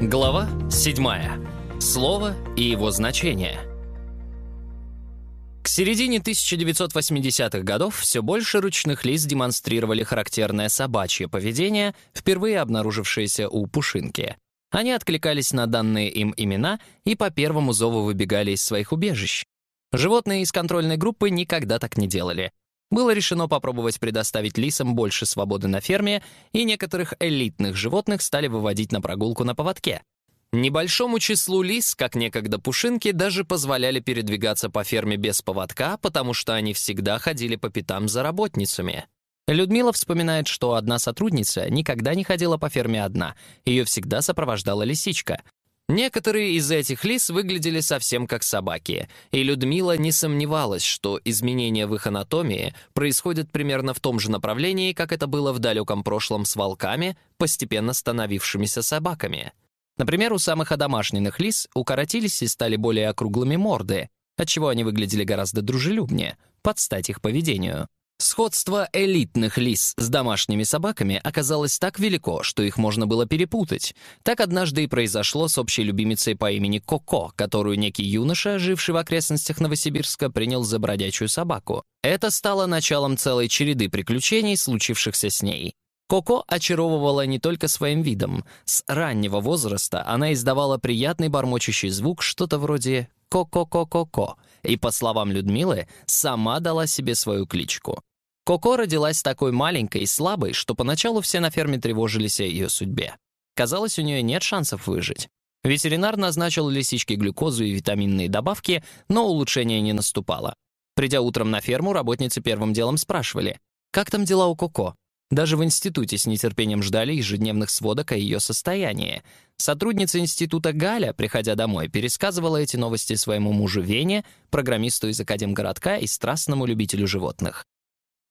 Глава 7. Слово и его значение. К середине 1980-х годов все больше ручных лис демонстрировали характерное собачье поведение, впервые обнаружившееся у Пушинки. Они откликались на данные им имена и по первому зову выбегали из своих убежищ. Животные из контрольной группы никогда так не делали. Было решено попробовать предоставить лисам больше свободы на ферме, и некоторых элитных животных стали выводить на прогулку на поводке. Небольшому числу лис, как некогда пушинки, даже позволяли передвигаться по ферме без поводка, потому что они всегда ходили по пятам за работницами. Людмила вспоминает, что одна сотрудница никогда не ходила по ферме одна, ее всегда сопровождала лисичка. Некоторые из этих лис выглядели совсем как собаки, и Людмила не сомневалась, что изменения в их анатомии происходят примерно в том же направлении, как это было в далеком прошлом с волками, постепенно становившимися собаками. Например, у самых одомашненных лис укоротились и стали более округлыми морды, отчего они выглядели гораздо дружелюбнее, под стать их поведению. Сходство элитных лис с домашними собаками оказалось так велико, что их можно было перепутать. Так однажды и произошло с общей любимицей по имени Коко, которую некий юноша, живший в окрестностях Новосибирска, принял за бродячую собаку. Это стало началом целой череды приключений, случившихся с ней. Коко очаровывала не только своим видом. С раннего возраста она издавала приятный бормочущий звук, что-то вроде «ко-ко-ко-ко-ко», и, по словам Людмилы, сама дала себе свою кличку. Коко родилась такой маленькой и слабой, что поначалу все на ферме тревожились о ее судьбе. Казалось, у нее нет шансов выжить. Ветеринар назначил лисичке глюкозу и витаминные добавки, но улучшения не наступало. Придя утром на ферму, работницы первым делом спрашивали, «Как там дела у Коко?» Даже в институте с нетерпением ждали ежедневных сводок о ее состоянии. Сотрудница института Галя, приходя домой, пересказывала эти новости своему мужу Вене, программисту из Академгородка и страстному любителю животных.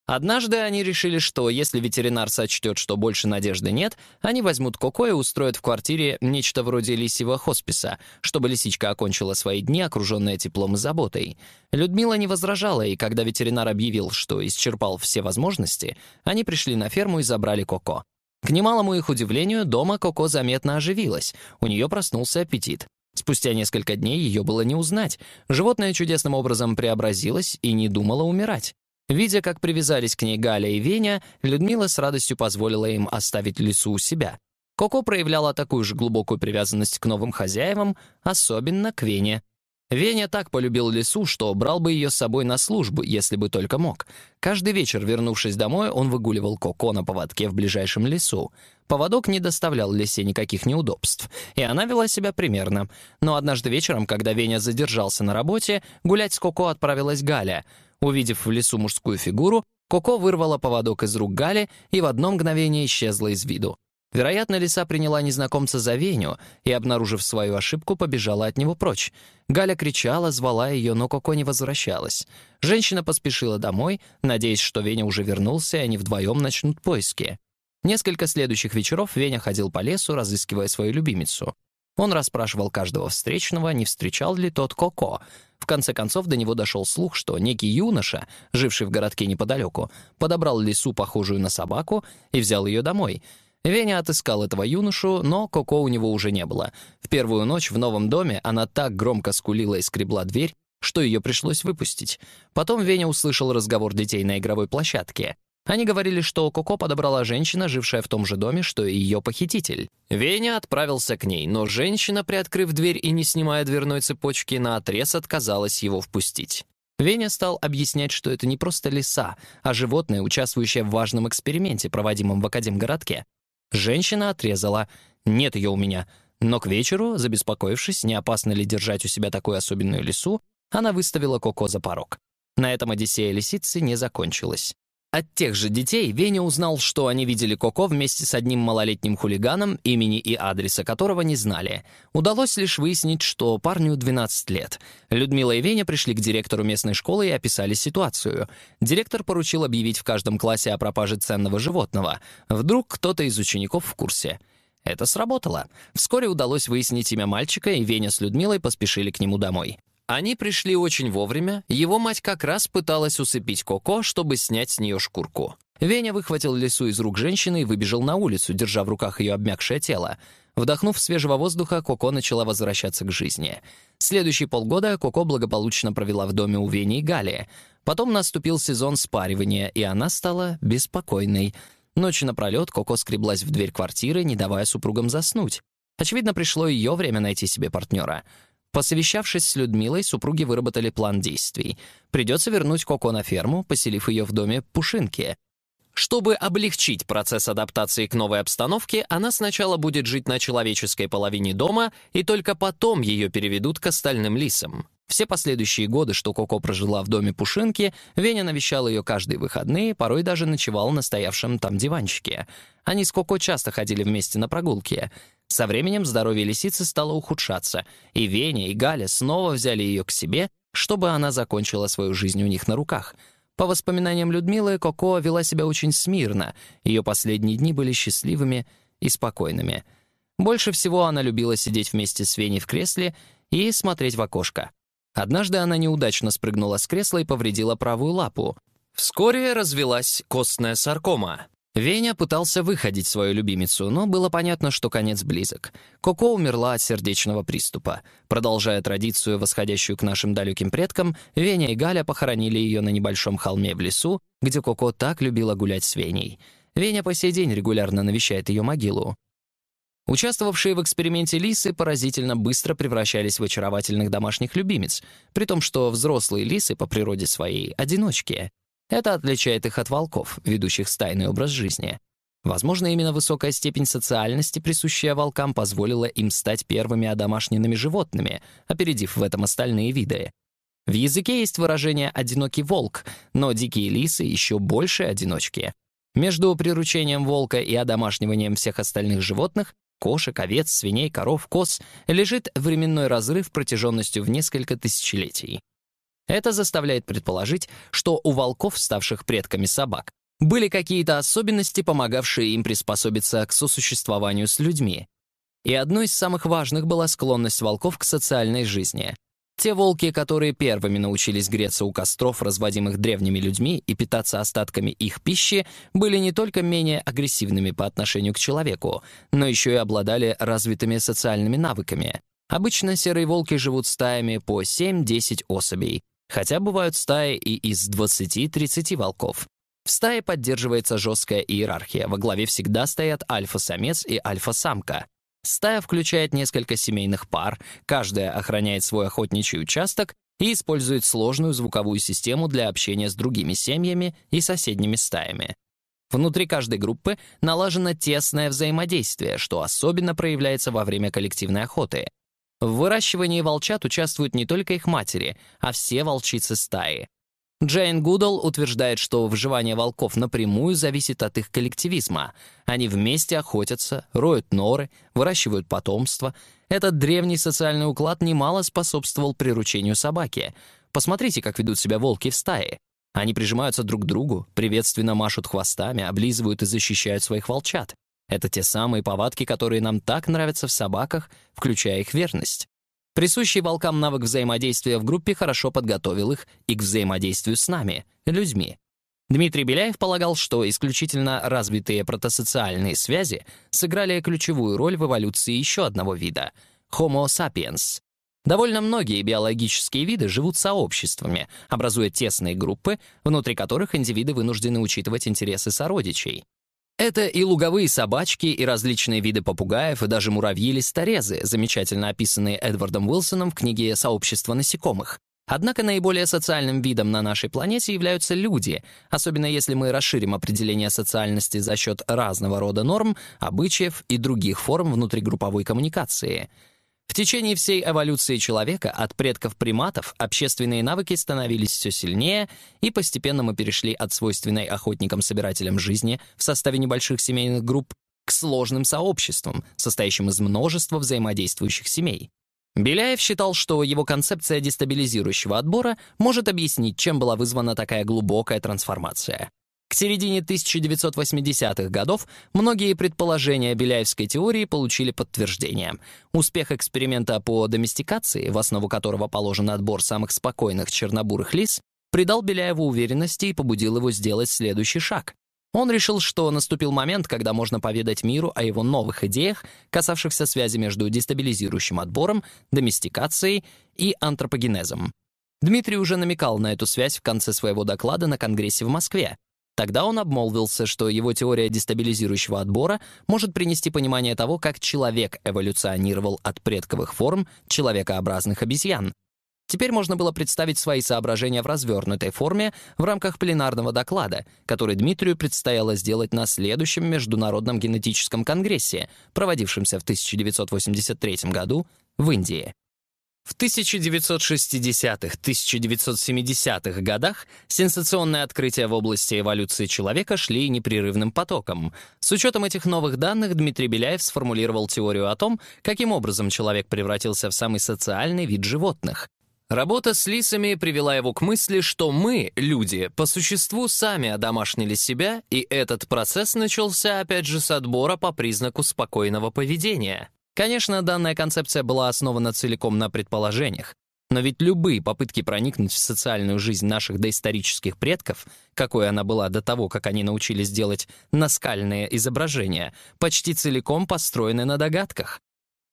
Однажды они решили, что если ветеринар сочтет, что больше надежды нет, они возьмут Коко и устроят в квартире нечто вроде лисьего хосписа, чтобы лисичка окончила свои дни, окруженная теплом и заботой. Людмила не возражала, и когда ветеринар объявил, что исчерпал все возможности, они пришли на ферму и забрали Коко. К немалому их удивлению, дома Коко заметно оживилась, у нее проснулся аппетит. Спустя несколько дней ее было не узнать. Животное чудесным образом преобразилось и не думало умирать. Видя, как привязались к ней Галя и Веня, Людмила с радостью позволила им оставить лесу у себя. Коко проявляла такую же глубокую привязанность к новым хозяевам, особенно к Вене. Веня так полюбил лесу, что брал бы ее с собой на службу, если бы только мог. Каждый вечер, вернувшись домой, он выгуливал Коко на поводке в ближайшем лесу. Поводок не доставлял лисе никаких неудобств, и она вела себя примерно. Но однажды вечером, когда Веня задержался на работе, гулять с Коко отправилась Галя — Увидев в лесу мужскую фигуру, Коко вырвала поводок из рук Гали и в одно мгновение исчезла из виду. Вероятно, лиса приняла незнакомца за Веню и, обнаружив свою ошибку, побежала от него прочь. Галя кричала, звала ее, но Коко не возвращалась. Женщина поспешила домой, надеясь, что Веня уже вернулся, и они вдвоем начнут поиски. Несколько следующих вечеров Веня ходил по лесу, разыскивая свою любимицу. Он расспрашивал каждого встречного, не встречал ли тот Коко. В конце концов до него дошел слух, что некий юноша, живший в городке неподалеку, подобрал лису, похожую на собаку, и взял ее домой. Веня отыскал этого юношу, но Коко у него уже не было. В первую ночь в новом доме она так громко скулила и скребла дверь, что ее пришлось выпустить. Потом Веня услышал разговор детей на игровой площадке. Они говорили, что Коко подобрала женщина, жившая в том же доме, что и ее похититель. Веня отправился к ней, но женщина, приоткрыв дверь и не снимая дверной цепочки, наотрез отказалась его впустить. Веня стал объяснять, что это не просто лиса, а животное, участвующее в важном эксперименте, проводимом в Академгородке. Женщина отрезала «нет ее у меня», но к вечеру, забеспокоившись, не опасно ли держать у себя такую особенную лису, она выставила Коко за порог. На этом Одиссея лисицы не закончилась. От тех же детей Веня узнал, что они видели Коко вместе с одним малолетним хулиганом, имени и адреса которого не знали. Удалось лишь выяснить, что парню 12 лет. Людмила и Веня пришли к директору местной школы и описали ситуацию. Директор поручил объявить в каждом классе о пропаже ценного животного. Вдруг кто-то из учеников в курсе. Это сработало. Вскоре удалось выяснить имя мальчика, и Веня с Людмилой поспешили к нему домой. Они пришли очень вовремя, его мать как раз пыталась усыпить Коко, чтобы снять с нее шкурку. Веня выхватил лису из рук женщины и выбежал на улицу, держа в руках ее обмякшее тело. Вдохнув свежего воздуха, Коко начала возвращаться к жизни. Следующие полгода Коко благополучно провела в доме у Вени и Гали. Потом наступил сезон спаривания, и она стала беспокойной. Ночью напролет Коко скреблась в дверь квартиры, не давая супругам заснуть. Очевидно, пришло ее время найти себе партнера. Посовещавшись с Людмилой, супруги выработали план действий. Придется вернуть Коко на ферму, поселив ее в доме Пушинки. Чтобы облегчить процесс адаптации к новой обстановке, она сначала будет жить на человеческой половине дома, и только потом ее переведут к остальным лисам. Все последующие годы, что Коко прожила в доме Пушинки, Веня навещал ее каждые выходные, порой даже ночевал на стоявшем там диванчике. Они с Коко часто ходили вместе на прогулки. Со временем здоровье лисицы стало ухудшаться, и Веня и Галя снова взяли ее к себе, чтобы она закончила свою жизнь у них на руках. По воспоминаниям Людмилы, Коко вела себя очень смирно, ее последние дни были счастливыми и спокойными. Больше всего она любила сидеть вместе с Веней в кресле и смотреть в окошко. Однажды она неудачно спрыгнула с кресла и повредила правую лапу. Вскоре развелась костная саркома. Веня пытался выходить свою любимицу, но было понятно, что конец близок. Коко умерла от сердечного приступа. Продолжая традицию, восходящую к нашим далеким предкам, Веня и Галя похоронили ее на небольшом холме в лесу, где Коко так любила гулять с Веней. Веня по сей день регулярно навещает ее могилу. Участвовавшие в эксперименте лисы поразительно быстро превращались в очаровательных домашних любимец, при том, что взрослые лисы по природе своей — одиночки — это отличает их от волков, ведущих стайный образ жизни. Возможно, именно высокая степень социальности, присущая волкам, позволила им стать первыми одомашненными животными, опередив в этом остальные виды. В языке есть выражение «одинокий волк», но дикие лисы еще больше одиночки. Между приручением волка и одомашниванием всех остальных животных кошек, овец, свиней, коров, коз лежит временной разрыв протяженностью в несколько тысячелетий. Это заставляет предположить, что у волков, ставших предками собак, были какие-то особенности, помогавшие им приспособиться к сосуществованию с людьми. И одной из самых важных была склонность волков к социальной жизни. Те волки, которые первыми научились греться у костров, разводимых древними людьми, и питаться остатками их пищи, были не только менее агрессивными по отношению к человеку, но еще и обладали развитыми социальными навыками. Обычно серые волки живут стаями по 7-10 особей, Хотя бывают стаи и из 20-30 волков. В стае поддерживается жесткая иерархия. Во главе всегда стоят альфа-самец и альфа-самка. Стая включает несколько семейных пар, каждая охраняет свой охотничий участок и использует сложную звуковую систему для общения с другими семьями и соседними стаями. Внутри каждой группы налажено тесное взаимодействие, что особенно проявляется во время коллективной охоты. В выращивании волчат участвуют не только их матери, а все волчицы стаи. Джейн Гудал утверждает, что выживание волков напрямую зависит от их коллективизма. Они вместе охотятся, роют норы, выращивают потомство. Этот древний социальный уклад немало способствовал приручению собаки. Посмотрите, как ведут себя волки в стае. Они прижимаются друг к другу, приветственно машут хвостами, облизывают и защищают своих волчат. Это те самые повадки, которые нам так нравятся в собаках, включая их верность. Присущий волкам навык взаимодействия в группе хорошо подготовил их и к взаимодействию с нами, людьми. Дмитрий Беляев полагал, что исключительно развитые протосоциальные связи сыграли ключевую роль в эволюции еще одного вида — Homo sapiens. Довольно многие биологические виды живут сообществами, образуя тесные группы, внутри которых индивиды вынуждены учитывать интересы сородичей. Это и луговые собачки, и различные виды попугаев, и даже муравьи-листорезы, замечательно описанные Эдвардом Уилсоном в книге «Сообщество насекомых». Однако наиболее социальным видом на нашей планете являются люди, особенно если мы расширим определение социальности за счет разного рода норм, обычаев и других форм внутригрупповой коммуникации — в течение всей эволюции человека от предков приматов общественные навыки становились все сильнее, и постепенно мы перешли от свойственной охотникам-собирателям жизни в составе небольших семейных групп к сложным сообществам, состоящим из множества взаимодействующих семей. Беляев считал, что его концепция дестабилизирующего отбора может объяснить, чем была вызвана такая глубокая трансформация. К середине 1980-х годов многие предположения Беляевской теории получили подтверждение. Успех эксперимента по доместикации, в основу которого положен отбор самых спокойных чернобурых лис, придал Беляеву уверенности и побудил его сделать следующий шаг. Он решил, что наступил момент, когда можно поведать миру о его новых идеях, касавшихся связи между дестабилизирующим отбором, доместикацией и антропогенезом. Дмитрий уже намекал на эту связь в конце своего доклада на Конгрессе в Москве. Тогда он обмолвился, что его теория дестабилизирующего отбора может принести понимание того, как человек эволюционировал от предковых форм человекообразных обезьян, Теперь можно было представить свои соображения в развернутой форме в рамках пленарного доклада, который Дмитрию предстояло сделать на следующем Международном генетическом конгрессе, проводившемся в 1983 году в Индии. В 1960-1970-х годах сенсационные открытия в области эволюции человека шли непрерывным потоком. С учетом этих новых данных Дмитрий Беляев сформулировал теорию о том, каким образом человек превратился в самый социальный вид животных. Работа с лисами привела его к мысли, что мы, люди, по существу сами одомашнили себя, и этот процесс начался опять же с отбора по признаку спокойного поведения. Конечно, данная концепция была основана целиком на предположениях, но ведь любые попытки проникнуть в социальную жизнь наших доисторических предков, какой она была до того, как они научились делать наскальные изображения, почти целиком построены на догадках.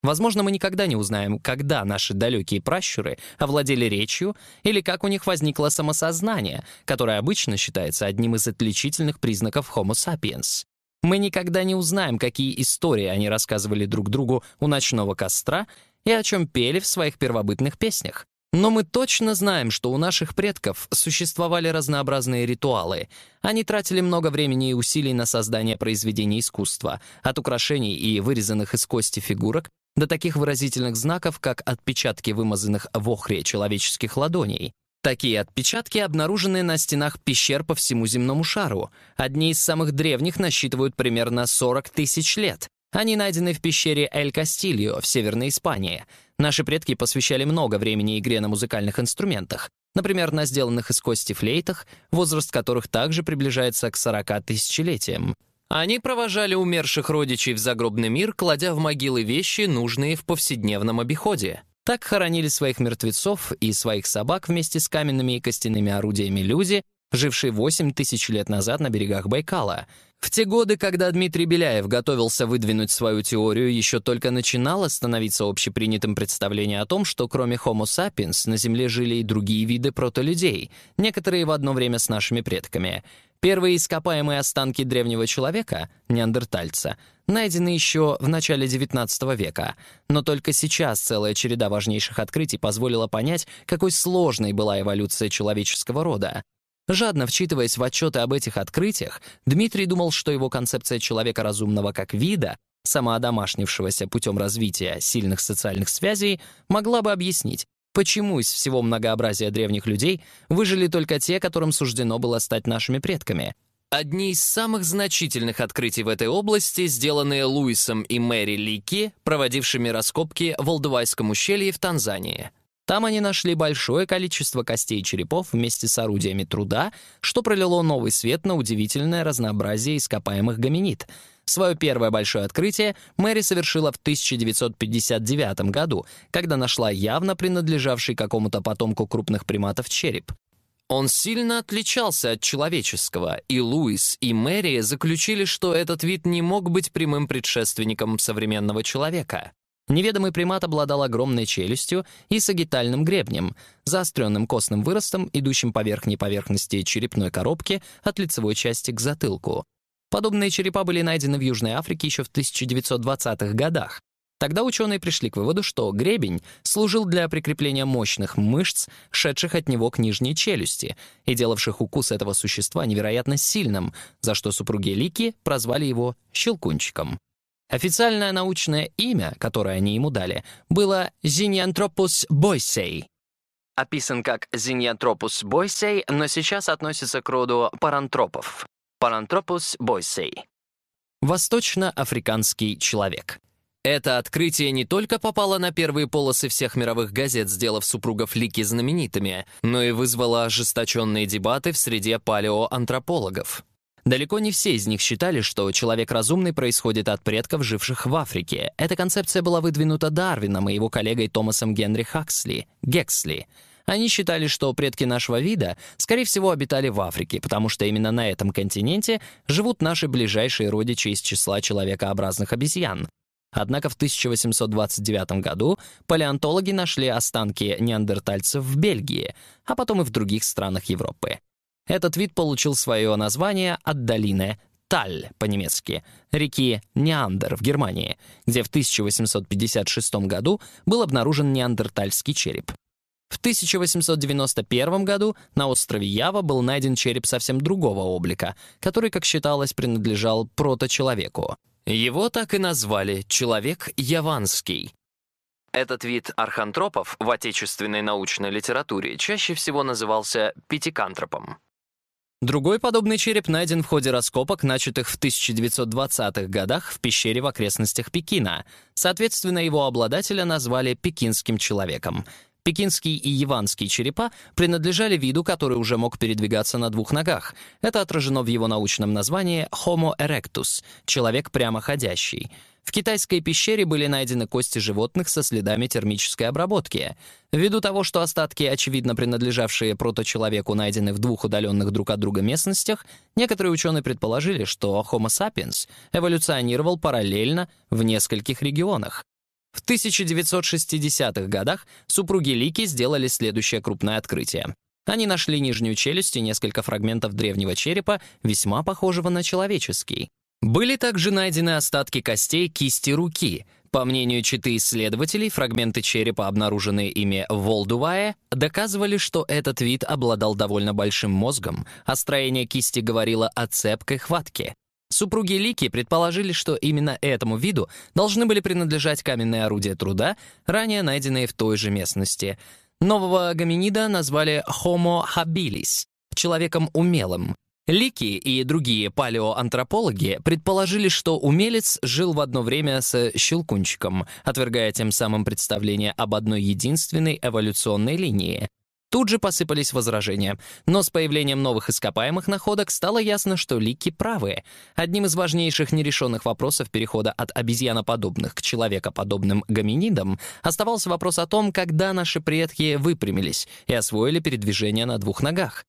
Возможно, мы никогда не узнаем, когда наши далекие пращуры овладели речью или как у них возникло самосознание, которое обычно считается одним из отличительных признаков Homo sapiens. Мы никогда не узнаем, какие истории они рассказывали друг другу у ночного костра и о чем пели в своих первобытных песнях. Но мы точно знаем, что у наших предков существовали разнообразные ритуалы. Они тратили много времени и усилий на создание произведений искусства, от украшений и вырезанных из кости фигурок до таких выразительных знаков, как отпечатки вымазанных в охре человеческих ладоней. Такие отпечатки обнаружены на стенах пещер по всему земному шару. Одни из самых древних насчитывают примерно 40 тысяч лет. Они найдены в пещере Эль-Кастильо в Северной Испании. Наши предки посвящали много времени игре на музыкальных инструментах, например, на сделанных из кости флейтах, возраст которых также приближается к 40 тысячелетиям. Они провожали умерших родичей в загробный мир, кладя в могилы вещи, нужные в повседневном обиходе. Так хоронили своих мертвецов и своих собак вместе с каменными и костяными орудиями люди, жившие 8 тысяч лет назад на берегах Байкала. В те годы, когда Дмитрий Беляев готовился выдвинуть свою теорию, еще только начинало становиться общепринятым представление о том, что кроме Homo sapiens на Земле жили и другие виды протолюдей, некоторые в одно время с нашими предками. Первые ископаемые останки древнего человека, неандертальца, найдены еще в начале XIX века, но только сейчас целая череда важнейших открытий позволила понять, какой сложной была эволюция человеческого рода. Жадно вчитываясь в отчеты об этих открытиях, Дмитрий думал, что его концепция человека разумного как вида, самоодомашнившегося путем развития сильных социальных связей, могла бы объяснить, Почему из всего многообразия древних людей выжили только те, которым суждено было стать нашими предками? Одни из самых значительных открытий в этой области, сделанные Луисом и Мэри Лики, проводившими раскопки в Олдувайском ущелье в Танзании. Там они нашли большое количество костей и черепов вместе с орудиями труда, что пролило новый свет на удивительное разнообразие ископаемых гоминид — Свое первое большое открытие Мэри совершила в 1959 году, когда нашла явно принадлежавший какому-то потомку крупных приматов череп. Он сильно отличался от человеческого, и Луис и Мэри заключили, что этот вид не мог быть прямым предшественником современного человека. Неведомый примат обладал огромной челюстью и сагитальным гребнем, заостренным костным выростом, идущим по верхней поверхности черепной коробки от лицевой части к затылку. Подобные черепа были найдены в Южной Африке еще в 1920-х годах. Тогда ученые пришли к выводу, что гребень служил для прикрепления мощных мышц, шедших от него к нижней челюсти, и делавших укус этого существа невероятно сильным, за что супруги Лики прозвали его «щелкунчиком». Официальное научное имя, которое они ему дали, было Зиньянтропус бойсей. Описан как Зиньянтропус бойсей, но сейчас относится к роду парантропов. Парантропус бойсей. Восточноафриканский человек. Это открытие не только попало на первые полосы всех мировых газет, сделав супругов Лики знаменитыми, но и вызвало ожесточенные дебаты в среде палеоантропологов. Далеко не все из них считали, что человек разумный происходит от предков, живших в Африке. Эта концепция была выдвинута Дарвином и его коллегой Томасом Генри Хаксли, Гексли — Они считали, что предки нашего вида, скорее всего, обитали в Африке, потому что именно на этом континенте живут наши ближайшие родичи из числа человекообразных обезьян. Однако в 1829 году палеонтологи нашли останки неандертальцев в Бельгии, а потом и в других странах Европы. Этот вид получил свое название от долины Таль по-немецки, реки Неандер в Германии, где в 1856 году был обнаружен неандертальский череп. В 1891 году на острове Ява был найден череп совсем другого облика, который, как считалось, принадлежал проточеловеку. Его так и назвали «человек яванский». Этот вид архантропов в отечественной научной литературе чаще всего назывался пятикантропом. Другой подобный череп найден в ходе раскопок, начатых в 1920-х годах в пещере в окрестностях Пекина. Соответственно, его обладателя назвали «пекинским человеком». Пекинский и яванский черепа принадлежали виду, который уже мог передвигаться на двух ногах. Это отражено в его научном названии Homo erectus — человек прямоходящий. В китайской пещере были найдены кости животных со следами термической обработки. Ввиду того, что остатки, очевидно принадлежавшие проточеловеку, найдены в двух удаленных друг от друга местностях, некоторые ученые предположили, что Homo sapiens эволюционировал параллельно в нескольких регионах. В 1960-х годах супруги Лики сделали следующее крупное открытие. Они нашли нижнюю челюсть и несколько фрагментов древнего черепа, весьма похожего на человеческий. Были также найдены остатки костей кисти руки. По мнению читы исследователей, фрагменты черепа, обнаруженные ими в Волдувае, доказывали, что этот вид обладал довольно большим мозгом, а строение кисти говорило о цепкой хватке. Супруги Лики предположили, что именно этому виду должны были принадлежать каменные орудия труда, ранее найденные в той же местности. Нового гоминида назвали Homo habilis — человеком умелым, Лики и другие палеоантропологи предположили, что умелец жил в одно время с щелкунчиком, отвергая тем самым представление об одной единственной эволюционной линии. Тут же посыпались возражения, но с появлением новых ископаемых находок стало ясно, что лики правы. Одним из важнейших нерешенных вопросов перехода от обезьяноподобных к человекоподобным гоминидам оставался вопрос о том, когда наши предки выпрямились и освоили передвижение на двух ногах.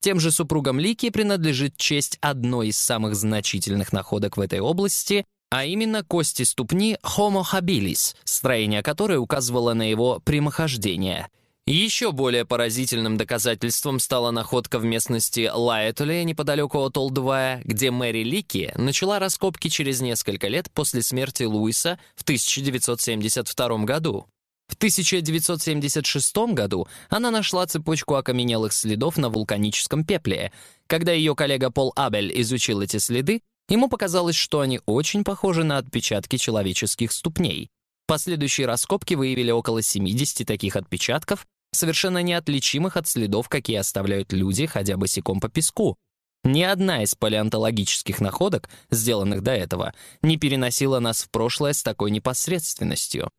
Тем же супругам Лики принадлежит честь одной из самых значительных находок в этой области, а именно кости ступни Homo habilis, строение которой указывало на его прямохождение. Еще более поразительным доказательством стала находка в местности Лаэтуле неподалеку от Олдвая, где Мэри Лики начала раскопки через несколько лет после смерти Луиса в 1972 году. В 1976 году она нашла цепочку окаменелых следов на вулканическом пепле. Когда ее коллега Пол Абель изучил эти следы, ему показалось, что они очень похожи на отпечатки человеческих ступней. Последующие раскопки выявили около 70 таких отпечатков, совершенно неотличимых от следов, какие оставляют люди, ходя босиком по песку. Ни одна из палеонтологических находок, сделанных до этого, не переносила нас в прошлое с такой непосредственностью.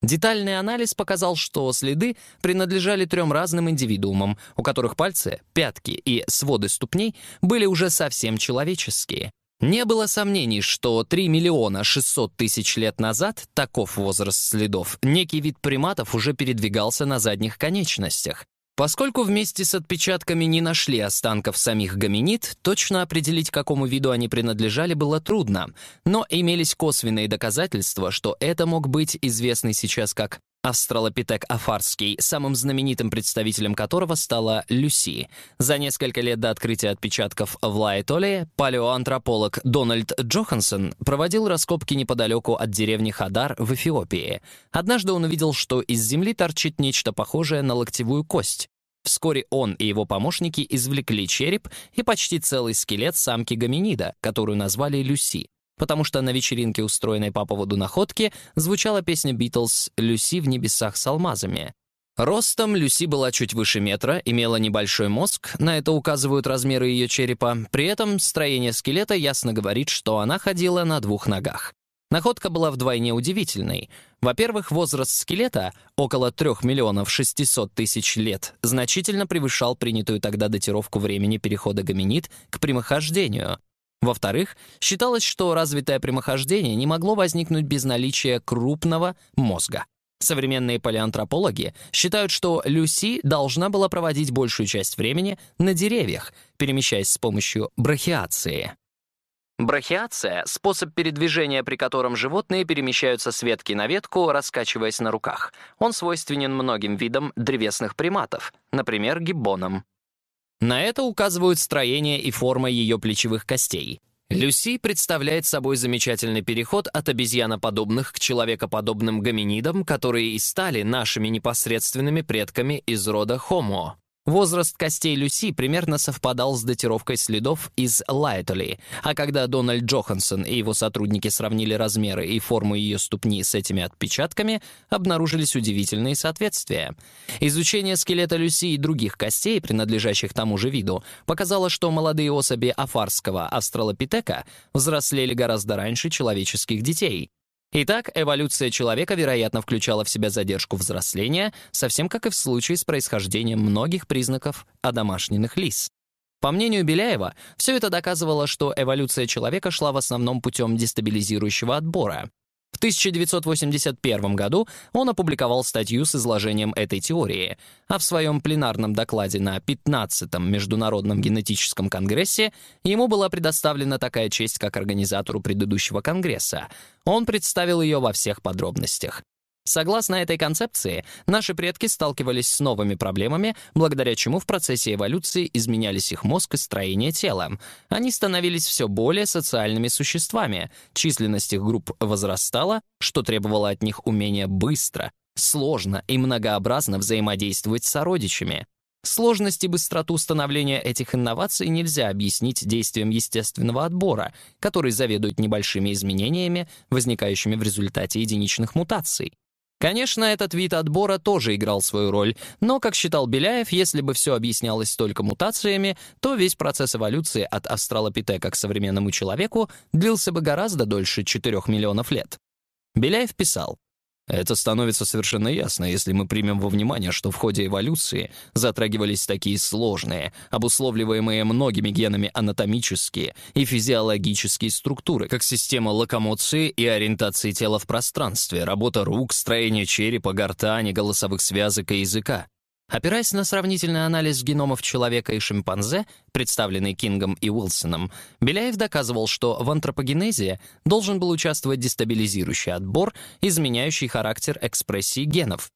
Детальный анализ показал, что следы принадлежали трем разным индивидуумам, у которых пальцы, пятки и своды ступней были уже совсем человеческие. Не было сомнений, что 3 миллиона 600 тысяч лет назад, таков возраст следов, некий вид приматов уже передвигался на задних конечностях. Поскольку вместе с отпечатками не нашли останков самих гоминид, точно определить, какому виду они принадлежали, было трудно, но имелись косвенные доказательства, что это мог быть известный сейчас как Австралопитек афарский, самым знаменитым представителем которого стала Люси. За несколько лет до открытия отпечатков в Лайтоле палеоантрополог Дональд Джохансон проводил раскопки неподалеку от деревни Хадар в Эфиопии. Однажды он увидел, что из земли торчит нечто похожее на локтевую кость. Вскоре он и его помощники извлекли череп и почти целый скелет самки гоминида, которую назвали Люси потому что на вечеринке, устроенной по поводу находки, звучала песня Битлз «Люси в небесах с алмазами». Ростом Люси была чуть выше метра, имела небольшой мозг, на это указывают размеры ее черепа, при этом строение скелета ясно говорит, что она ходила на двух ногах. Находка была вдвойне удивительной. Во-первых, возраст скелета, около 3 миллионов 600 тысяч лет, значительно превышал принятую тогда датировку времени перехода гоминид к прямохождению. Во-вторых, считалось, что развитое прямохождение не могло возникнуть без наличия крупного мозга. Современные палеантропологи считают, что Люси должна была проводить большую часть времени на деревьях, перемещаясь с помощью брахиации. Брахиация — способ передвижения, при котором животные перемещаются с ветки на ветку, раскачиваясь на руках. Он свойственен многим видам древесных приматов, например, гиббонам. На это указывают строение и форма ее плечевых костей. Люси представляет собой замечательный переход от обезьяноподобных к человекоподобным гоминидам, которые и стали нашими непосредственными предками из рода Homo. Возраст костей Люси примерно совпадал с датировкой следов из Лайтоли, а когда Дональд Джохансон и его сотрудники сравнили размеры и форму ее ступни с этими отпечатками, обнаружились удивительные соответствия. Изучение скелета Люси и других костей, принадлежащих тому же виду, показало, что молодые особи афарского австралопитека взрослели гораздо раньше человеческих детей. Итак, эволюция человека, вероятно, включала в себя задержку взросления, совсем как и в случае с происхождением многих признаков одомашненных лис. По мнению Беляева, все это доказывало, что эволюция человека шла в основном путем дестабилизирующего отбора. В 1981 году он опубликовал статью с изложением этой теории, а в своем пленарном докладе на 15-м Международном генетическом конгрессе ему была предоставлена такая честь, как организатору предыдущего конгресса. Он представил ее во всех подробностях. Согласно этой концепции, наши предки сталкивались с новыми проблемами, благодаря чему в процессе эволюции изменялись их мозг и строение тела. Они становились все более социальными существами, численность их групп возрастала, что требовало от них умения быстро, сложно и многообразно взаимодействовать с сородичами. Сложность и быстроту становления этих инноваций нельзя объяснить действием естественного отбора, который заведует небольшими изменениями, возникающими в результате единичных мутаций. Конечно, этот вид отбора тоже играл свою роль, но, как считал Беляев, если бы все объяснялось только мутациями, то весь процесс эволюции от австралопитека к современному человеку длился бы гораздо дольше 4 миллионов лет. Беляев писал, это становится совершенно ясно, если мы примем во внимание, что в ходе эволюции затрагивались такие сложные, обусловливаемые многими генами анатомические и физиологические структуры, как система локомоции и ориентации тела в пространстве, работа рук, строение черепа, гортани, голосовых связок и языка. Опираясь на сравнительный анализ геномов человека и шимпанзе, представленный Кингом и Уилсоном, Беляев доказывал, что в антропогенезе должен был участвовать дестабилизирующий отбор, изменяющий характер экспрессии генов.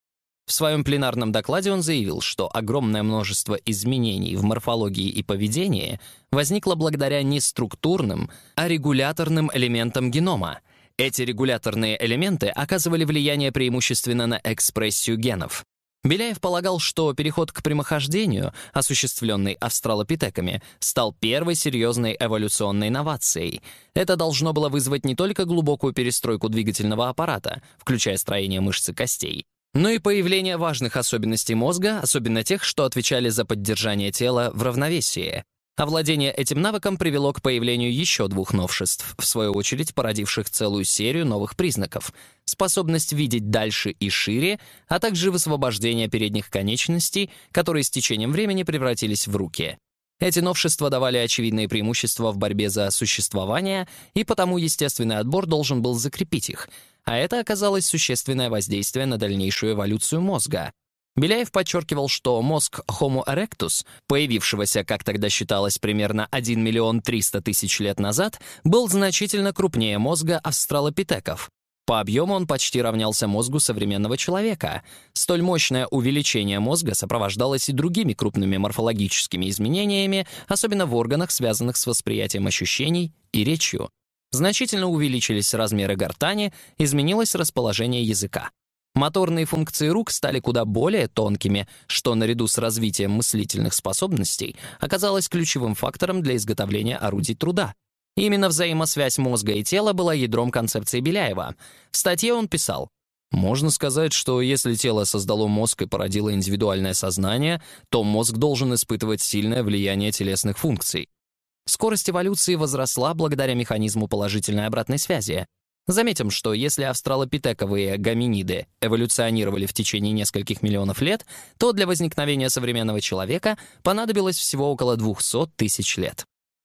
В своем пленарном докладе он заявил, что огромное множество изменений в морфологии и поведении возникло благодаря не структурным, а регуляторным элементам генома. Эти регуляторные элементы оказывали влияние преимущественно на экспрессию генов. Беляев полагал, что переход к прямохождению, осуществленный австралопитеками, стал первой серьезной эволюционной инновацией. Это должно было вызвать не только глубокую перестройку двигательного аппарата, включая строение мышц и костей, но и появление важных особенностей мозга, особенно тех, что отвечали за поддержание тела в равновесии. Овладение этим навыком привело к появлению еще двух новшеств, в свою очередь породивших целую серию новых признаков. Способность видеть дальше и шире, а также высвобождение передних конечностей, которые с течением времени превратились в руки. Эти новшества давали очевидные преимущества в борьбе за существование, и потому естественный отбор должен был закрепить их. А это оказалось существенное воздействие на дальнейшую эволюцию мозга. Беляев подчеркивал, что мозг Homo erectus, появившегося, как тогда считалось, примерно 1 миллион 300 тысяч лет назад, был значительно крупнее мозга австралопитеков. По объему он почти равнялся мозгу современного человека. Столь мощное увеличение мозга сопровождалось и другими крупными морфологическими изменениями, особенно в органах, связанных с восприятием ощущений и речью. Значительно увеличились размеры гортани, изменилось расположение языка. Моторные функции рук стали куда более тонкими, что наряду с развитием мыслительных способностей оказалось ключевым фактором для изготовления орудий труда. Именно взаимосвязь мозга и тела была ядром концепции Беляева. В статье он писал, можно сказать, что если тело создало мозг и породило индивидуальное сознание, то мозг должен испытывать сильное влияние телесных функций. Скорость эволюции возросла благодаря механизму положительной обратной связи. Заметим, что если австралопитековые гоминиды эволюционировали в течение нескольких миллионов лет, то для возникновения современного человека понадобилось всего около 200 тысяч лет.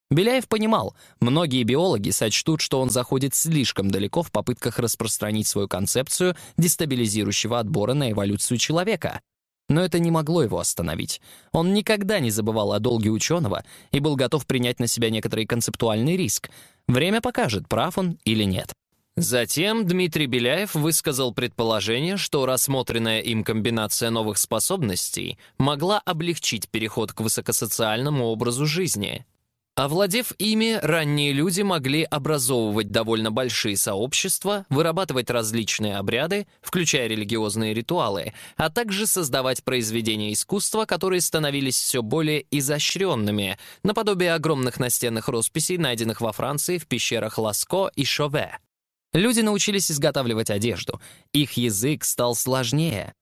Беляев понимал, многие биологи сочтут, что он заходит слишком далеко в попытках распространить свою концепцию дестабилизирующего отбора на эволюцию человека. Но это не могло его остановить. Он никогда не забывал о долге ученого и был готов принять на себя некоторый концептуальный риск. Время покажет, прав он или нет. Затем Дмитрий Беляев высказал предположение, что рассмотренная им комбинация новых способностей могла облегчить переход к высокосоциальному образу жизни, Овладев ими, ранние люди могли образовывать довольно большие сообщества, вырабатывать различные обряды, включая религиозные ритуалы, а также создавать произведения искусства, которые становились все более изощренными, наподобие огромных настенных росписей, найденных во Франции в пещерах Ласко и Шове. Люди научились изготавливать одежду. Их язык стал сложнее.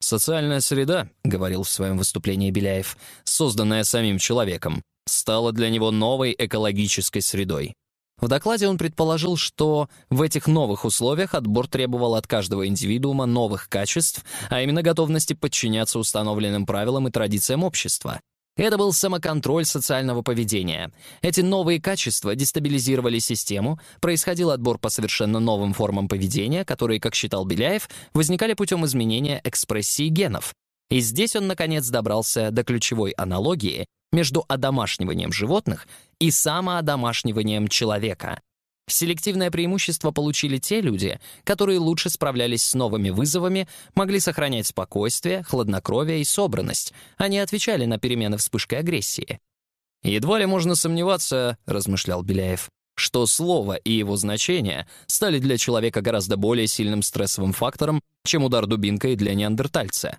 «Социальная среда», — говорил в своем выступлении Беляев, «созданная самим человеком, стала для него новой экологической средой. В докладе он предположил, что в этих новых условиях отбор требовал от каждого индивидуума новых качеств, а именно готовности подчиняться установленным правилам и традициям общества. Это был самоконтроль социального поведения. Эти новые качества дестабилизировали систему, происходил отбор по совершенно новым формам поведения, которые, как считал Беляев, возникали путем изменения экспрессии генов. И здесь он, наконец, добрался до ключевой аналогии между одомашниванием животных и самоодомашниванием человека. Селективное преимущество получили те люди, которые лучше справлялись с новыми вызовами, могли сохранять спокойствие, хладнокровие и собранность, они отвечали на перемены вспышкой агрессии. «Едва ли можно сомневаться», — размышлял Беляев, что слово и его значение стали для человека гораздо более сильным стрессовым фактором, чем удар дубинкой для неандертальца.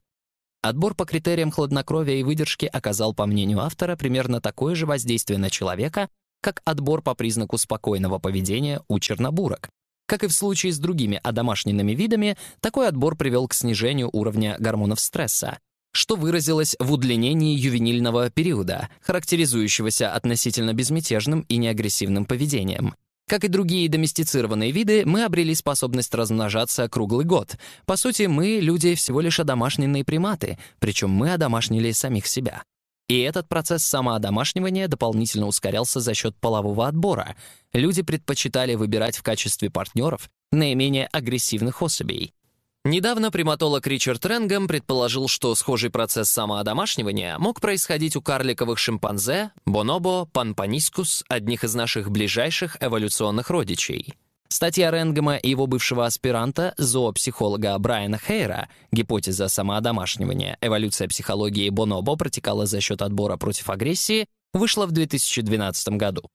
Отбор по критериям хладнокровия и выдержки оказал, по мнению автора, примерно такое же воздействие на человека, как отбор по признаку спокойного поведения у чернобурок. Как и в случае с другими одомашненными видами, такой отбор привел к снижению уровня гормонов стресса, что выразилось в удлинении ювенильного периода, характеризующегося относительно безмятежным и неагрессивным поведением. Как и другие доместицированные виды, мы обрели способность размножаться круглый год. По сути, мы, люди, всего лишь одомашненные приматы, причем мы одомашнили самих себя. И этот процесс самоодомашнивания дополнительно ускорялся за счет полового отбора. Люди предпочитали выбирать в качестве партнеров наименее агрессивных особей. Недавно приматолог Ричард Ренгам предположил, что схожий процесс самоодомашнивания мог происходить у карликовых шимпанзе, бонобо, панпанискус, одних из наших ближайших эволюционных родичей. Статья Ренгама и его бывшего аспиранта, зоопсихолога Брайана Хейра «Гипотеза самоодомашнивания. Эволюция психологии бонобо протекала за счет отбора против агрессии» вышла в 2012 году.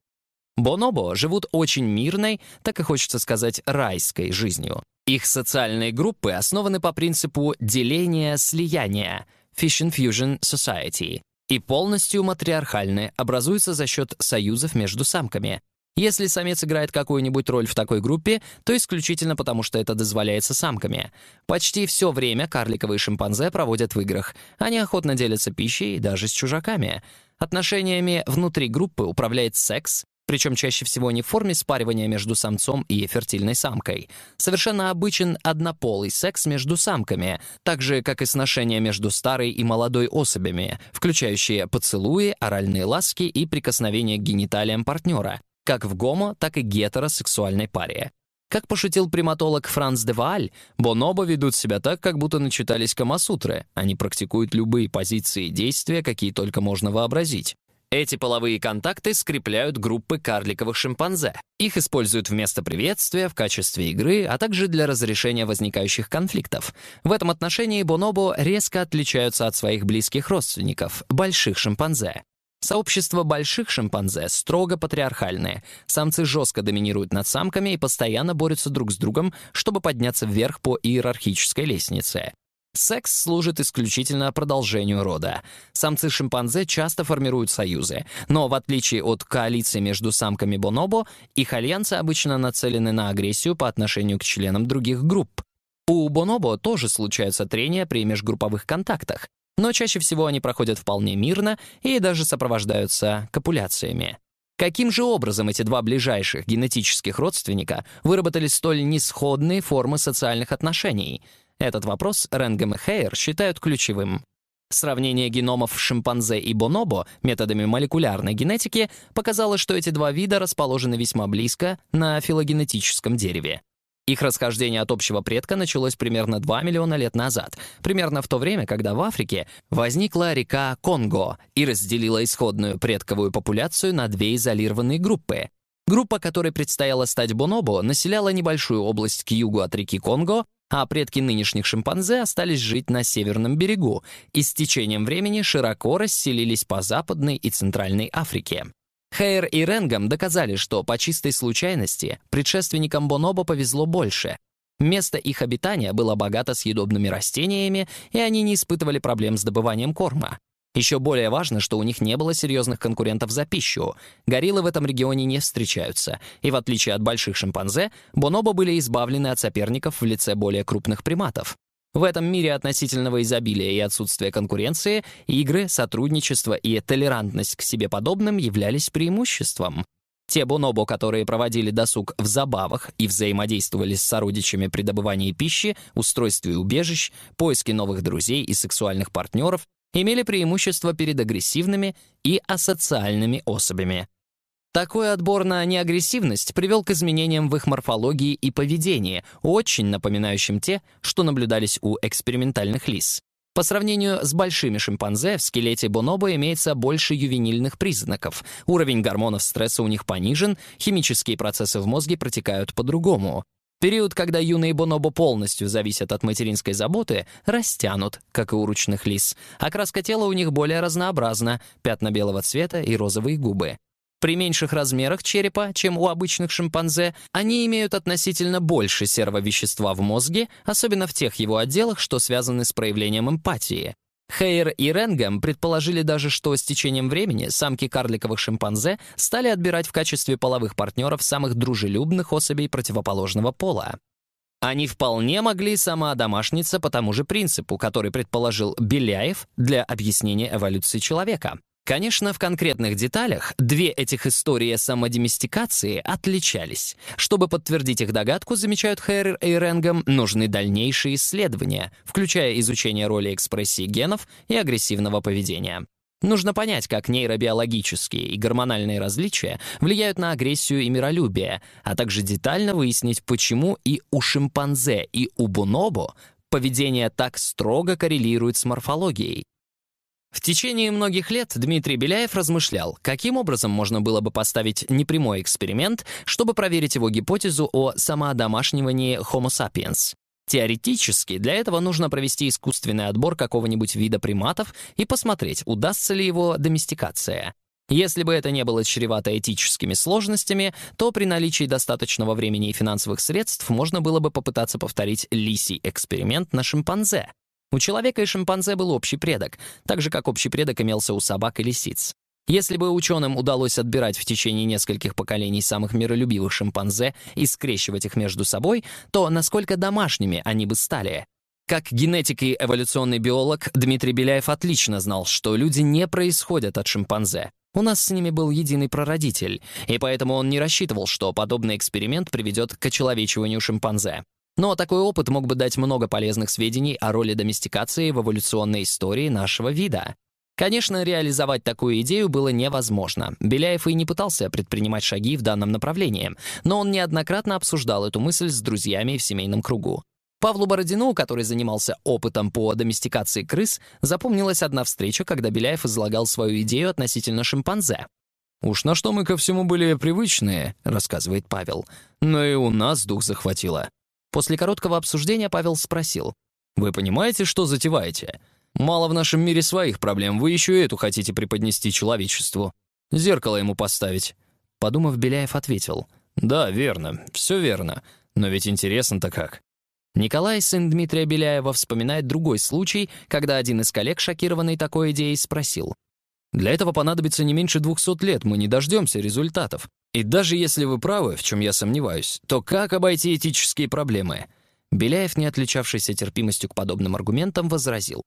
Бонобо живут очень мирной, так и хочется сказать, райской жизнью. Их социальные группы основаны по принципу деления-слияния Fission Fusion Society и полностью матриархальны, образуются за счет союзов между самками. Если самец играет какую-нибудь роль в такой группе, то исключительно потому, что это дозволяется самками. Почти все время карликовые шимпанзе проводят в играх. Они охотно делятся пищей даже с чужаками. Отношениями внутри группы управляет секс, причем чаще всего не в форме спаривания между самцом и фертильной самкой. Совершенно обычен однополый секс между самками, так же, как и сношения между старой и молодой особями, включающие поцелуи, оральные ласки и прикосновения к гениталиям партнера, как в гомо, так и гетеросексуальной паре. Как пошутил приматолог Франц де Вааль, бонобо ведут себя так, как будто начитались Камасутры. Они практикуют любые позиции и действия, какие только можно вообразить. Эти половые контакты скрепляют группы карликовых шимпанзе. Их используют вместо приветствия, в качестве игры, а также для разрешения возникающих конфликтов. В этом отношении бонобо резко отличаются от своих близких родственников — больших шимпанзе. Сообщество больших шимпанзе строго патриархальные. Самцы жестко доминируют над самками и постоянно борются друг с другом, чтобы подняться вверх по иерархической лестнице. Секс служит исключительно продолжению рода. Самцы шимпанзе часто формируют союзы, но в отличие от коалиции между самками бонобо, их альянсы обычно нацелены на агрессию по отношению к членам других групп. У бонобо тоже случаются трения при межгрупповых контактах, но чаще всего они проходят вполне мирно и даже сопровождаются копуляциями. Каким же образом эти два ближайших генетических родственника выработали столь несходные формы социальных отношений — этот вопрос Ренгем и Хейер считают ключевым. Сравнение геномов шимпанзе и бонобо методами молекулярной генетики показало, что эти два вида расположены весьма близко на филогенетическом дереве. Их расхождение от общего предка началось примерно 2 миллиона лет назад, примерно в то время, когда в Африке возникла река Конго и разделила исходную предковую популяцию на две изолированные группы. Группа, которой предстояло стать бонобо, населяла небольшую область к югу от реки Конго, а предки нынешних шимпанзе остались жить на северном берегу и с течением времени широко расселились по Западной и Центральной Африке. Хейер и Ренгам доказали, что по чистой случайности предшественникам бонобо повезло больше. Место их обитания было богато съедобными растениями, и они не испытывали проблем с добыванием корма. Еще более важно, что у них не было серьезных конкурентов за пищу. Гориллы в этом регионе не встречаются, и в отличие от больших шимпанзе, бонобо были избавлены от соперников в лице более крупных приматов. В этом мире относительного изобилия и отсутствия конкуренции игры, сотрудничество и толерантность к себе подобным являлись преимуществом. Те бонобо, которые проводили досуг в забавах и взаимодействовали с сородичами при добывании пищи, устройстве убежищ, поиске новых друзей и сексуальных партнеров, имели преимущество перед агрессивными и асоциальными особями. Такой отбор на неагрессивность привел к изменениям в их морфологии и поведении, очень напоминающим те, что наблюдались у экспериментальных лис. По сравнению с большими шимпанзе, в скелете бонобо имеется больше ювенильных признаков. Уровень гормонов стресса у них понижен, химические процессы в мозге протекают по-другому. Период, когда юные бонобо полностью зависят от материнской заботы, растянут, как и у ручных лис. Окраска тела у них более разнообразна, пятна белого цвета и розовые губы. При меньших размерах черепа, чем у обычных шимпанзе, они имеют относительно больше серого вещества в мозге, особенно в тех его отделах, что связаны с проявлением эмпатии. Хейер и Ренгем предположили даже, что с течением времени самки карликовых шимпанзе стали отбирать в качестве половых партнеров самых дружелюбных особей противоположного пола. Они вполне могли самоодомашниться по тому же принципу, который предположил Беляев для объяснения эволюции человека. Конечно, в конкретных деталях две этих истории самодемистикации отличались. Чтобы подтвердить их догадку, замечают Хэррер и Ренгам, нужны дальнейшие исследования, включая изучение роли экспрессии генов и агрессивного поведения. Нужно понять, как нейробиологические и гормональные различия влияют на агрессию и миролюбие, а также детально выяснить, почему и у шимпанзе, и у бонобо поведение так строго коррелирует с морфологией. В течение многих лет Дмитрий Беляев размышлял, каким образом можно было бы поставить непрямой эксперимент, чтобы проверить его гипотезу о самоодомашнивании Homo sapiens. Теоретически для этого нужно провести искусственный отбор какого-нибудь вида приматов и посмотреть, удастся ли его доместикация. Если бы это не было чревато этическими сложностями, то при наличии достаточного времени и финансовых средств можно было бы попытаться повторить лисий эксперимент на шимпанзе. У человека и шимпанзе был общий предок, так же как общий предок имелся у собак и лисиц. Если бы ученым удалось отбирать в течение нескольких поколений самых миролюбивых шимпанзе и скрещивать их между собой, то насколько домашними они бы стали? Как генетик и эволюционный биолог, Дмитрий Беляев отлично знал, что люди не происходят от шимпанзе. У нас с ними был единый прародитель, и поэтому он не рассчитывал, что подобный эксперимент приведет к очеловечиванию шимпанзе. Но такой опыт мог бы дать много полезных сведений о роли доместикации в эволюционной истории нашего вида. Конечно, реализовать такую идею было невозможно. Беляев и не пытался предпринимать шаги в данном направлении, но он неоднократно обсуждал эту мысль с друзьями в семейном кругу. Павлу Бородину, который занимался опытом по доместикации крыс, запомнилась одна встреча, когда Беляев излагал свою идею относительно шимпанзе. «Уж на что мы ко всему были привычные», — рассказывает Павел, «но и у нас дух захватило. После короткого обсуждения Павел спросил. «Вы понимаете, что затеваете? Мало в нашем мире своих проблем, вы еще и эту хотите преподнести человечеству. Зеркало ему поставить». Подумав, Беляев ответил. «Да, верно, все верно. Но ведь интересно-то как». Николай, сын Дмитрия Беляева, вспоминает другой случай, когда один из коллег, шокированный такой идеей, спросил. «Для этого понадобится не меньше двухсот лет, мы не дождемся результатов. И даже если вы правы, в чем я сомневаюсь, то как обойти этические проблемы? Беляев, не отличавшийся терпимостью к подобным аргументам, возразил.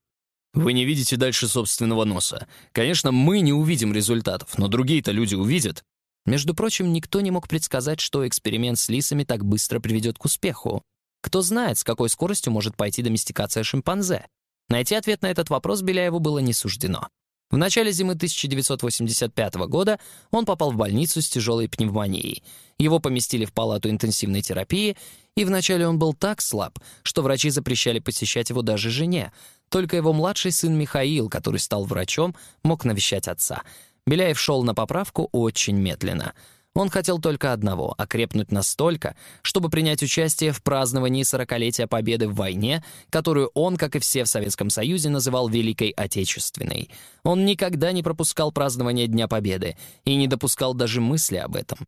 Вы не видите дальше собственного носа. Конечно, мы не увидим результатов, но другие-то люди увидят. Между прочим, никто не мог предсказать, что эксперимент с лисами так быстро приведет к успеху. Кто знает, с какой скоростью может пойти доместикация шимпанзе. Найти ответ на этот вопрос Беляеву было не суждено. В начале зимы 1985 года он попал в больницу с тяжелой пневмонией. Его поместили в палату интенсивной терапии, и вначале он был так слаб, что врачи запрещали посещать его даже жене. Только его младший сын Михаил, который стал врачом, мог навещать отца. Беляев шел на поправку очень медленно — он хотел только одного — окрепнуть настолько, чтобы принять участие в праздновании сорокалетия Победы в войне, которую он, как и все в Советском Союзе, называл Великой Отечественной. Он никогда не пропускал празднование Дня Победы и не допускал даже мысли об этом.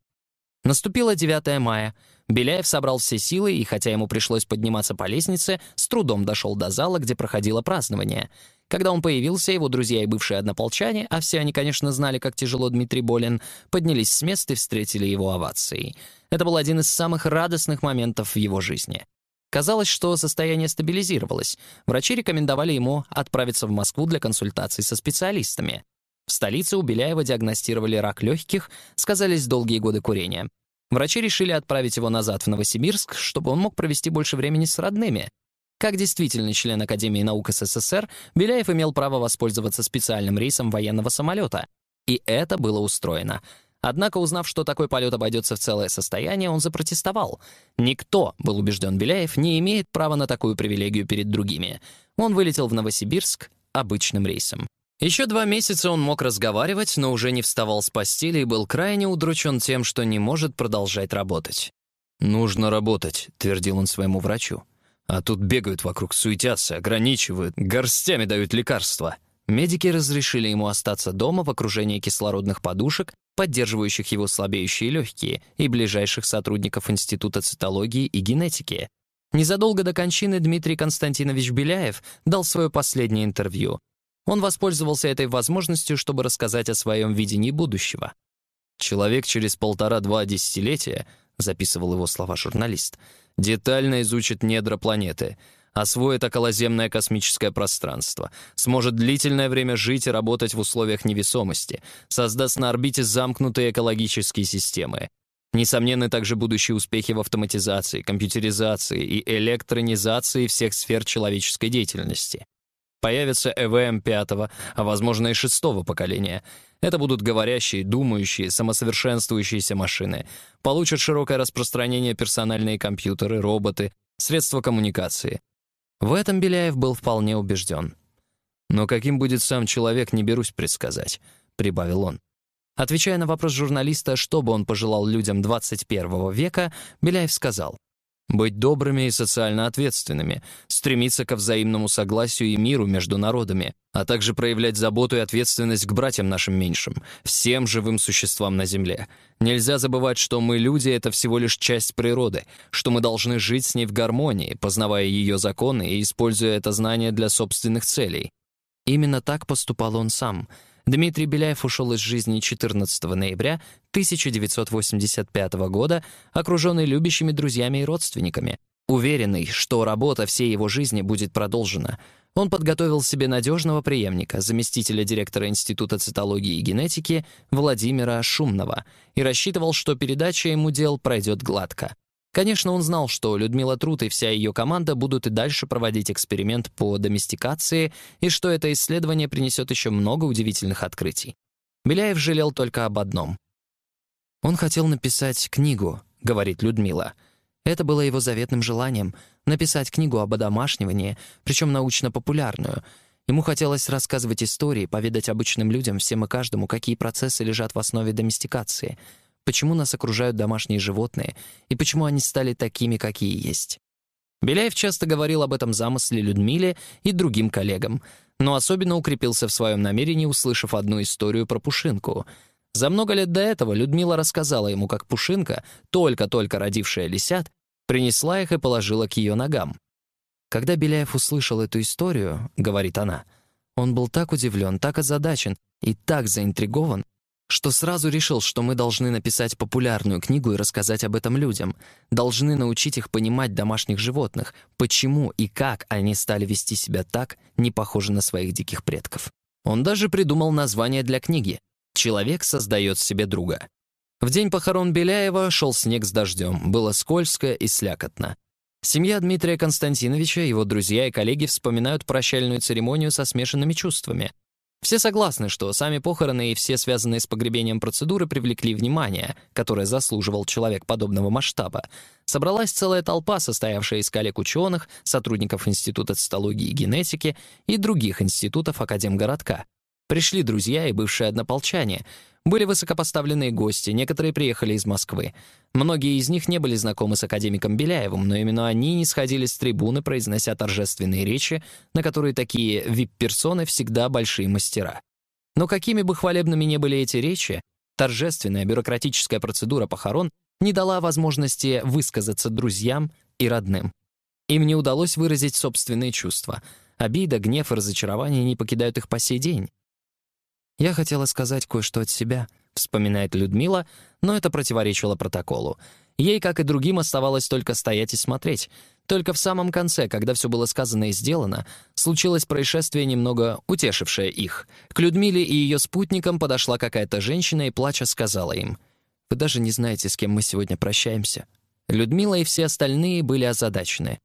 Наступило 9 мая. Беляев собрал все силы и, хотя ему пришлось подниматься по лестнице, с трудом дошел до зала, где проходило празднование — когда он появился, его друзья и бывшие однополчане, а все они, конечно, знали, как тяжело Дмитрий болен, поднялись с места и встретили его овацией. Это был один из самых радостных моментов в его жизни. Казалось, что состояние стабилизировалось. Врачи рекомендовали ему отправиться в Москву для консультаций со специалистами. В столице у Беляева диагностировали рак легких, сказались долгие годы курения. Врачи решили отправить его назад в Новосибирск, чтобы он мог провести больше времени с родными — как действительный член Академии наук СССР, Беляев имел право воспользоваться специальным рейсом военного самолета. И это было устроено. Однако, узнав, что такой полет обойдется в целое состояние, он запротестовал. Никто, был убежден Беляев, не имеет права на такую привилегию перед другими. Он вылетел в Новосибирск обычным рейсом. Еще два месяца он мог разговаривать, но уже не вставал с постели и был крайне удручен тем, что не может продолжать работать. «Нужно работать», — твердил он своему врачу. А тут бегают вокруг, суетятся, ограничивают, горстями дают лекарства. Медики разрешили ему остаться дома в окружении кислородных подушек, поддерживающих его слабеющие легкие, и ближайших сотрудников Института цитологии и генетики. Незадолго до кончины Дмитрий Константинович Беляев дал свое последнее интервью. Он воспользовался этой возможностью, чтобы рассказать о своем видении будущего. «Человек через полтора-два десятилетия», — записывал его слова журналист, — детально изучит недра планеты, освоит околоземное космическое пространство, сможет длительное время жить и работать в условиях невесомости, создаст на орбите замкнутые экологические системы. Несомненны также будущие успехи в автоматизации, компьютеризации и электронизации всех сфер человеческой деятельности. Появится ЭВМ пятого, а возможно и шестого поколения — это будут говорящие, думающие, самосовершенствующиеся машины. Получат широкое распространение персональные компьютеры, роботы, средства коммуникации. В этом Беляев был вполне убежден. «Но каким будет сам человек, не берусь предсказать», — прибавил он. Отвечая на вопрос журналиста, что бы он пожелал людям 21 века, Беляев сказал, быть добрыми и социально ответственными, стремиться ко взаимному согласию и миру между народами, а также проявлять заботу и ответственность к братьям нашим меньшим, всем живым существам на Земле. Нельзя забывать, что мы люди — это всего лишь часть природы, что мы должны жить с ней в гармонии, познавая ее законы и используя это знание для собственных целей. Именно так поступал он сам — Дмитрий Беляев ушел из жизни 14 ноября 1985 года, окруженный любящими друзьями и родственниками. Уверенный, что работа всей его жизни будет продолжена, он подготовил себе надежного преемника, заместителя директора Института цитологии и генетики Владимира Шумного, и рассчитывал, что передача ему дел пройдет гладко. Конечно, он знал, что Людмила Трут и вся ее команда будут и дальше проводить эксперимент по доместикации, и что это исследование принесет еще много удивительных открытий. Беляев жалел только об одном. «Он хотел написать книгу», — говорит Людмила. Это было его заветным желанием — написать книгу об одомашнивании, причем научно-популярную. Ему хотелось рассказывать истории, поведать обычным людям, всем и каждому, какие процессы лежат в основе доместикации — почему нас окружают домашние животные и почему они стали такими, какие есть. Беляев часто говорил об этом замысле Людмиле и другим коллегам, но особенно укрепился в своем намерении, услышав одну историю про Пушинку. За много лет до этого Людмила рассказала ему, как Пушинка, только-только родившая лисят, принесла их и положила к ее ногам. Когда Беляев услышал эту историю, говорит она, он был так удивлен, так озадачен и так заинтригован, что сразу решил, что мы должны написать популярную книгу и рассказать об этом людям, должны научить их понимать домашних животных, почему и как они стали вести себя так, не похожи на своих диких предков. Он даже придумал название для книги «Человек создает себе друга». В день похорон Беляева шел снег с дождем, было скользко и слякотно. Семья Дмитрия Константиновича, его друзья и коллеги вспоминают прощальную церемонию со смешанными чувствами. Все согласны, что сами похороны и все связанные с погребением процедуры привлекли внимание, которое заслуживал человек подобного масштаба. Собралась целая толпа, состоявшая из коллег-ученых, сотрудников Института цитологии и генетики и других институтов Академгородка. Пришли друзья и бывшие однополчане. Были высокопоставленные гости, некоторые приехали из Москвы. Многие из них не были знакомы с академиком Беляевым, но именно они не сходили с трибуны, произнося торжественные речи, на которые такие вип-персоны всегда большие мастера. Но какими бы хвалебными ни были эти речи, торжественная бюрократическая процедура похорон не дала возможности высказаться друзьям и родным. Им не удалось выразить собственные чувства. Обида, гнев и разочарование не покидают их по сей день. «Я хотела сказать кое-что от себя», — вспоминает Людмила, но это противоречило протоколу. Ей, как и другим, оставалось только стоять и смотреть. Только в самом конце, когда все было сказано и сделано, случилось происшествие, немного утешившее их. К Людмиле и ее спутникам подошла какая-то женщина и, плача, сказала им, «Вы даже не знаете, с кем мы сегодня прощаемся». Людмила и все остальные были озадачены.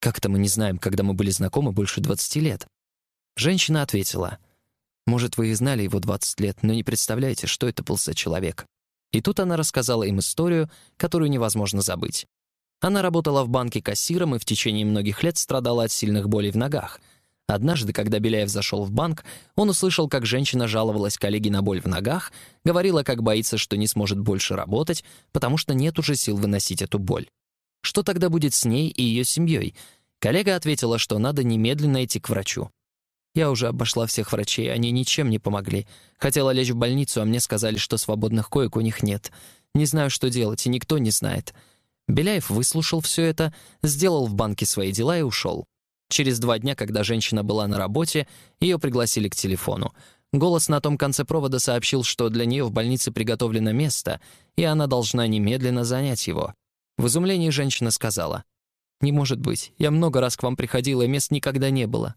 «Как-то мы не знаем, когда мы были знакомы больше 20 лет». Женщина ответила — может, вы и знали его 20 лет, но не представляете, что это был за человек. И тут она рассказала им историю, которую невозможно забыть. Она работала в банке кассиром и в течение многих лет страдала от сильных болей в ногах. Однажды, когда Беляев зашел в банк, он услышал, как женщина жаловалась коллеге на боль в ногах, говорила, как боится, что не сможет больше работать, потому что нет уже сил выносить эту боль. Что тогда будет с ней и ее семьей? Коллега ответила, что надо немедленно идти к врачу. Я уже обошла всех врачей, они ничем не помогли. Хотела лечь в больницу, а мне сказали, что свободных коек у них нет. Не знаю, что делать, и никто не знает. Беляев выслушал все это, сделал в банке свои дела и ушел. Через два дня, когда женщина была на работе, ее пригласили к телефону. Голос на том конце провода сообщил, что для нее в больнице приготовлено место, и она должна немедленно занять его. В изумлении женщина сказала, «Не может быть, я много раз к вам приходила, и мест никогда не было».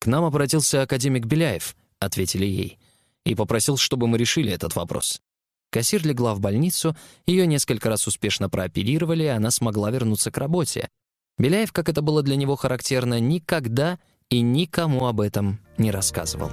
«К нам обратился академик Беляев», — ответили ей, и попросил, чтобы мы решили этот вопрос. Кассир легла в больницу, ее несколько раз успешно прооперировали, и она смогла вернуться к работе. Беляев, как это было для него характерно, никогда и никому об этом не рассказывал.